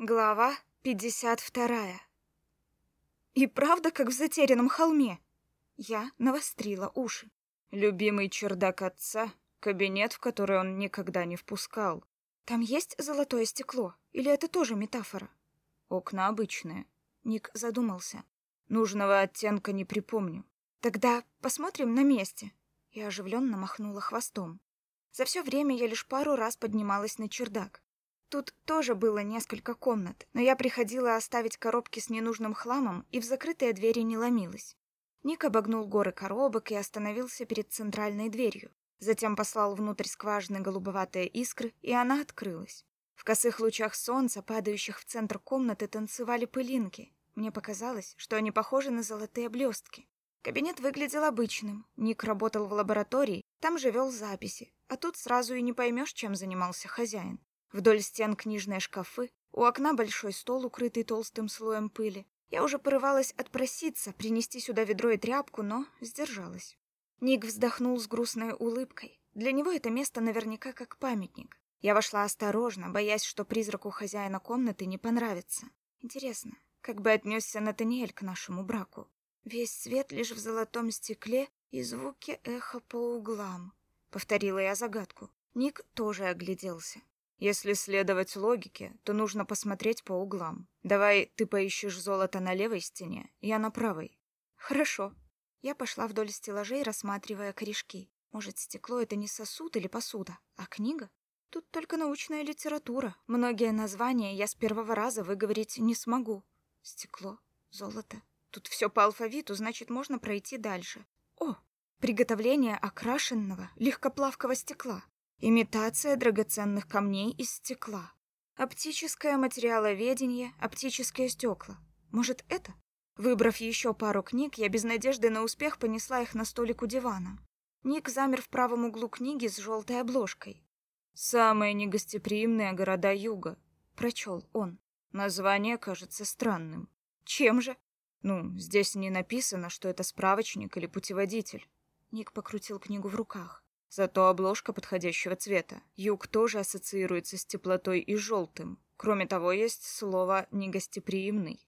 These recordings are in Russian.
Глава 52. И правда, как в затерянном холме. Я навострила уши. Любимый чердак отца, кабинет, в который он никогда не впускал. Там есть золотое стекло? Или это тоже метафора? Окна обычные. Ник задумался. Нужного оттенка не припомню. Тогда посмотрим на месте. Я оживленно махнула хвостом. За все время я лишь пару раз поднималась на чердак. Тут тоже было несколько комнат, но я приходила оставить коробки с ненужным хламом и в закрытые двери не ломилась. Ник обогнул горы коробок и остановился перед центральной дверью. Затем послал внутрь скважины голубоватые искры, и она открылась. В косых лучах солнца, падающих в центр комнаты, танцевали пылинки. Мне показалось, что они похожи на золотые блестки. Кабинет выглядел обычным. Ник работал в лаборатории, там же вел записи, а тут сразу и не поймешь, чем занимался хозяин. Вдоль стен книжные шкафы, у окна большой стол, укрытый толстым слоем пыли. Я уже порывалась отпроситься, принести сюда ведро и тряпку, но сдержалась. Ник вздохнул с грустной улыбкой. Для него это место наверняка как памятник. Я вошла осторожно, боясь, что призраку хозяина комнаты не понравится. Интересно, как бы отнесся Натаниэль к нашему браку? Весь свет лишь в золотом стекле и звуки эха по углам. Повторила я загадку. Ник тоже огляделся. Если следовать логике, то нужно посмотреть по углам. Давай ты поищешь золото на левой стене, я на правой. Хорошо. Я пошла вдоль стеллажей, рассматривая корешки. Может, стекло — это не сосуд или посуда, а книга? Тут только научная литература. Многие названия я с первого раза выговорить не смогу. Стекло, золото. Тут все по алфавиту, значит, можно пройти дальше. О, приготовление окрашенного легкоплавкого стекла. Имитация драгоценных камней из стекла. Оптическое материаловедение, оптические стекла. Может, это? Выбрав еще пару книг, я без надежды на успех понесла их на столик у дивана. Ник замер в правом углу книги с желтой обложкой. «Самые негостеприимные города юга», — прочел он. Название кажется странным. Чем же? Ну, здесь не написано, что это справочник или путеводитель. Ник покрутил книгу в руках. Зато обложка подходящего цвета. Юг тоже ассоциируется с теплотой и желтым. Кроме того, есть слово «негостеприимный».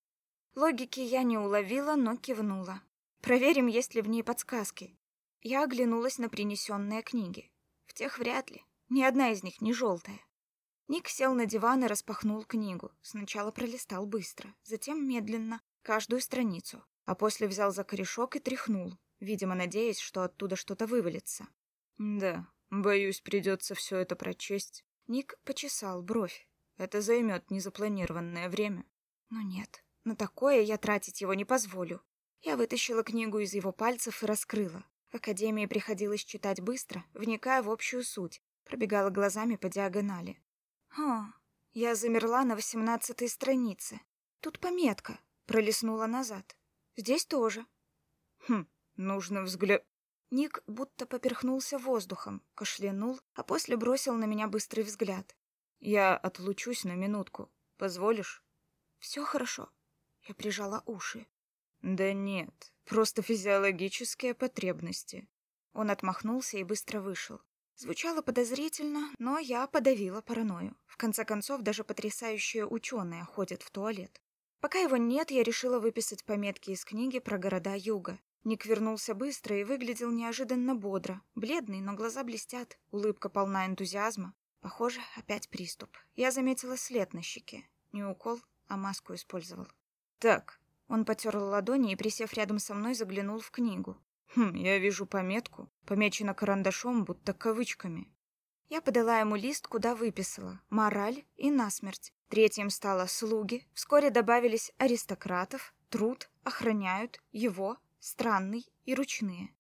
Логики я не уловила, но кивнула. Проверим, есть ли в ней подсказки. Я оглянулась на принесенные книги. В тех вряд ли. Ни одна из них не желтая. Ник сел на диван и распахнул книгу. Сначала пролистал быстро, затем медленно, каждую страницу, а после взял за корешок и тряхнул, видимо, надеясь, что оттуда что-то вывалится. Да, боюсь, придется все это прочесть. Ник почесал бровь. Это займет незапланированное время. Но нет, на такое я тратить его не позволю. Я вытащила книгу из его пальцев и раскрыла. Академии приходилось читать быстро, вникая в общую суть, пробегала глазами по диагонали. О, я замерла на восемнадцатой странице. Тут пометка. Пролистнула назад. Здесь тоже. Хм, нужно взгляд... Ник будто поперхнулся воздухом, кашлянул, а после бросил на меня быстрый взгляд. «Я отлучусь на минутку. Позволишь?» «Все хорошо». Я прижала уши. «Да нет, просто физиологические потребности». Он отмахнулся и быстро вышел. Звучало подозрительно, но я подавила паранойю. В конце концов, даже потрясающие ученые ходят в туалет. Пока его нет, я решила выписать пометки из книги про города юга. Ник вернулся быстро и выглядел неожиданно бодро. Бледный, но глаза блестят, улыбка полна энтузиазма. Похоже, опять приступ. Я заметила след на щеке. Не укол, а маску использовал. «Так». Он потер ладони и, присев рядом со мной, заглянул в книгу. «Хм, я вижу пометку. Помечена карандашом, будто кавычками». Я подала ему лист, куда выписала «Мораль» и «Насмерть». Третьим стало «Слуги». Вскоре добавились «Аристократов», «Труд», «Охраняют», «Его», странный и ручные.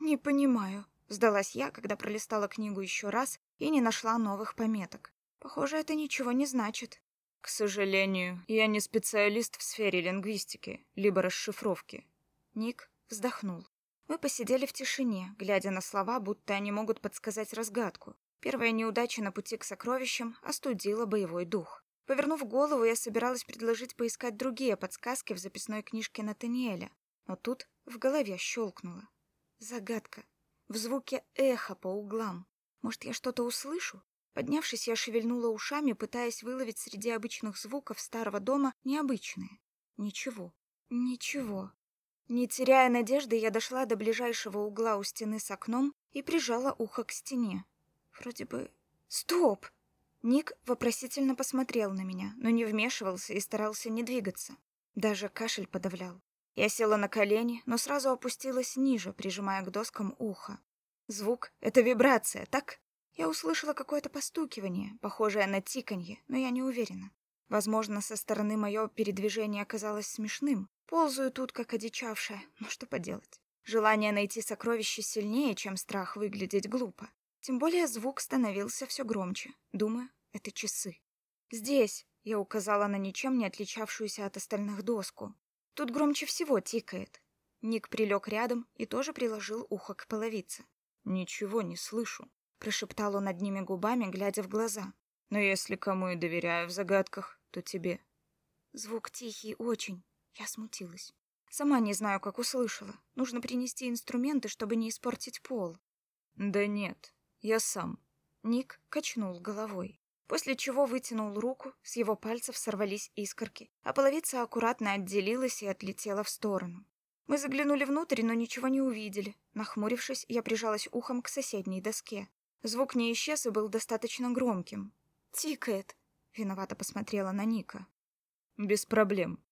Не понимаю, сдалась я, когда пролистала книгу еще раз и не нашла новых пометок. Похоже, это ничего не значит. К сожалению, я не специалист в сфере лингвистики, либо расшифровки. Ник вздохнул. Мы посидели в тишине, глядя на слова, будто они могут подсказать разгадку. Первая неудача на пути к сокровищам остудила боевой дух. Повернув голову, я собиралась предложить поискать другие подсказки в записной книжке Натаниэля, но тут в голове щелкнуло. Загадка. В звуке эхо по углам. Может, я что-то услышу? Поднявшись, я шевельнула ушами, пытаясь выловить среди обычных звуков старого дома необычные. Ничего. Ничего. Не теряя надежды, я дошла до ближайшего угла у стены с окном и прижала ухо к стене. Вроде бы... Стоп! Ник вопросительно посмотрел на меня, но не вмешивался и старался не двигаться. Даже кашель подавлял. Я села на колени, но сразу опустилась ниже, прижимая к доскам ухо. Звук — это вибрация, так? Я услышала какое-то постукивание, похожее на тиканье, но я не уверена. Возможно, со стороны мое передвижение оказалось смешным. Ползаю тут, как одичавшая, но что поделать. Желание найти сокровище сильнее, чем страх выглядеть глупо. Тем более звук становился все громче. Думаю, это часы. «Здесь!» — я указала на ничем не отличавшуюся от остальных доску. «Тут громче всего тикает». Ник прилег рядом и тоже приложил ухо к половице. «Ничего не слышу», прошептал он одними губами, глядя в глаза. Но если кому и доверяю в загадках, то тебе. Звук тихий очень. Я смутилась. Сама не знаю, как услышала. Нужно принести инструменты, чтобы не испортить пол. Да нет, я сам. Ник качнул головой, после чего вытянул руку, с его пальцев сорвались искорки, а половица аккуратно отделилась и отлетела в сторону. Мы заглянули внутрь, но ничего не увидели. Нахмурившись, я прижалась ухом к соседней доске. Звук не исчез и был достаточно громким. «Тикает», — виновато посмотрела на Ника. «Без проблем».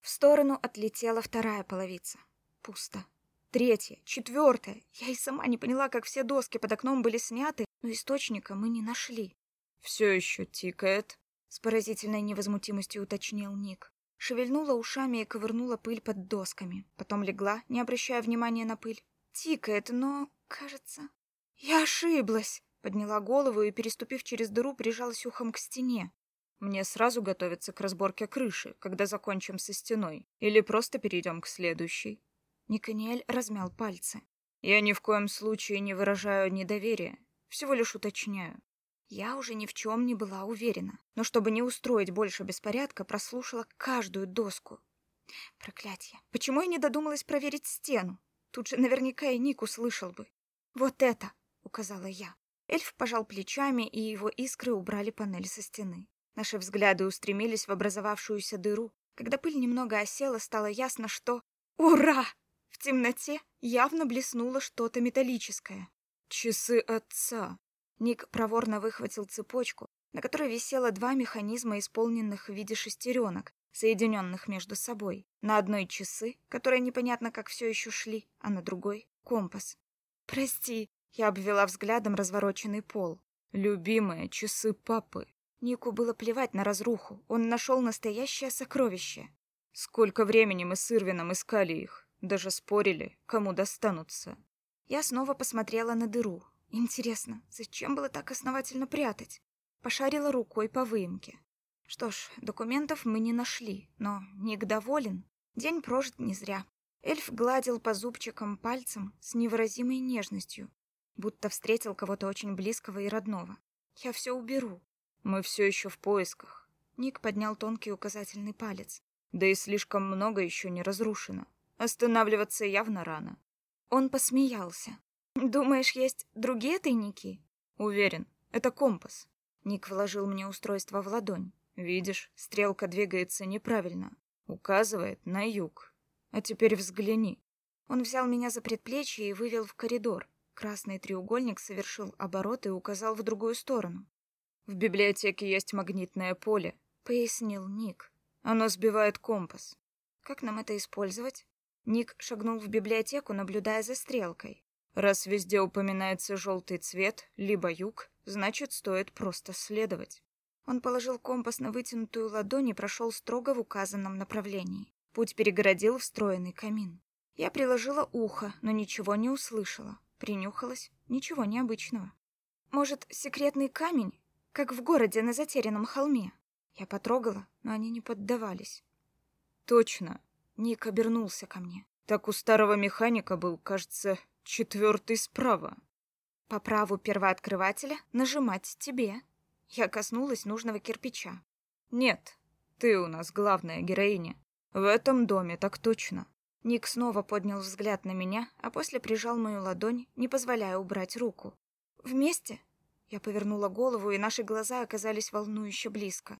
В сторону отлетела вторая половица. Пусто. Третья, четвертая. Я и сама не поняла, как все доски под окном были сняты, но источника мы не нашли. «Все еще тикает», — с поразительной невозмутимостью уточнил Ник. Шевельнула ушами и ковырнула пыль под досками. Потом легла, не обращая внимания на пыль. Тикает, но, кажется... Я ошиблась. Подняла голову и, переступив через дыру, прижалась ухом к стене. Мне сразу готовиться к разборке крыши, когда закончим со стеной, или просто перейдем к следующей. Никаниэль размял пальцы. Я ни в коем случае не выражаю недоверия, всего лишь уточняю. Я уже ни в чем не была уверена, но чтобы не устроить больше беспорядка, прослушала каждую доску. Проклятье. Почему я не додумалась проверить стену? Тут же наверняка и Ник услышал бы. Вот это указала я. Эльф пожал плечами, и его искры убрали панель со стены. Наши взгляды устремились в образовавшуюся дыру. Когда пыль немного осела, стало ясно, что... Ура! В темноте явно блеснуло что-то металлическое. Часы отца. Ник проворно выхватил цепочку, на которой висело два механизма, исполненных в виде шестеренок, соединенных между собой. На одной часы, которые непонятно как все еще шли, а на другой — компас. «Прости», я обвела взглядом развороченный пол. «Любимые часы папы». Нику было плевать на разруху. Он нашел настоящее сокровище. Сколько времени мы с Ирвином искали их. Даже спорили, кому достанутся. Я снова посмотрела на дыру. Интересно, зачем было так основательно прятать? Пошарила рукой по выемке. Что ж, документов мы не нашли, но Ник доволен. День прожит не зря. Эльф гладил по зубчикам пальцем с невыразимой нежностью, будто встретил кого-то очень близкого и родного. Я все уберу. Мы все еще в поисках. Ник поднял тонкий указательный палец. Да и слишком много еще не разрушено. Останавливаться явно рано. Он посмеялся. Думаешь, есть другие тайники? Уверен, это компас. Ник вложил мне устройство в ладонь. Видишь, стрелка двигается неправильно. Указывает на юг. А теперь взгляни. Он взял меня за предплечье и вывел в коридор. Красный треугольник совершил оборот и указал в другую сторону. «В библиотеке есть магнитное поле», — пояснил Ник. «Оно сбивает компас». «Как нам это использовать?» Ник шагнул в библиотеку, наблюдая за стрелкой. «Раз везде упоминается желтый цвет, либо юг, значит, стоит просто следовать». Он положил компас на вытянутую ладонь и прошел строго в указанном направлении. Путь перегородил встроенный камин. Я приложила ухо, но ничего не услышала. Принюхалась. Ничего необычного. Может, секретный камень, как в городе на затерянном холме? Я потрогала, но они не поддавались. Точно. Ник обернулся ко мне. Так у старого механика был, кажется, четвертый справа. По праву первооткрывателя нажимать тебе. Я коснулась нужного кирпича. Нет, ты у нас главная героиня. В этом доме так точно. Ник снова поднял взгляд на меня, а после прижал мою ладонь, не позволяя убрать руку. «Вместе?» Я повернула голову, и наши глаза оказались волнующе близко.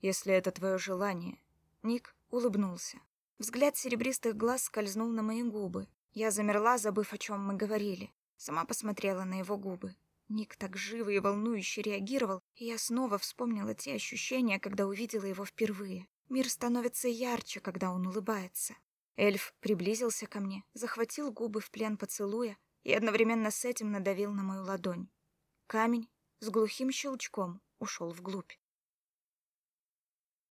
«Если это твое желание...» Ник улыбнулся. Взгляд серебристых глаз скользнул на мои губы. Я замерла, забыв, о чем мы говорили. Сама посмотрела на его губы. Ник так живо и волнующе реагировал, и я снова вспомнила те ощущения, когда увидела его впервые. Мир становится ярче, когда он улыбается. Эльф приблизился ко мне, захватил губы в плен поцелуя и одновременно с этим надавил на мою ладонь. Камень с глухим щелчком ушел вглубь.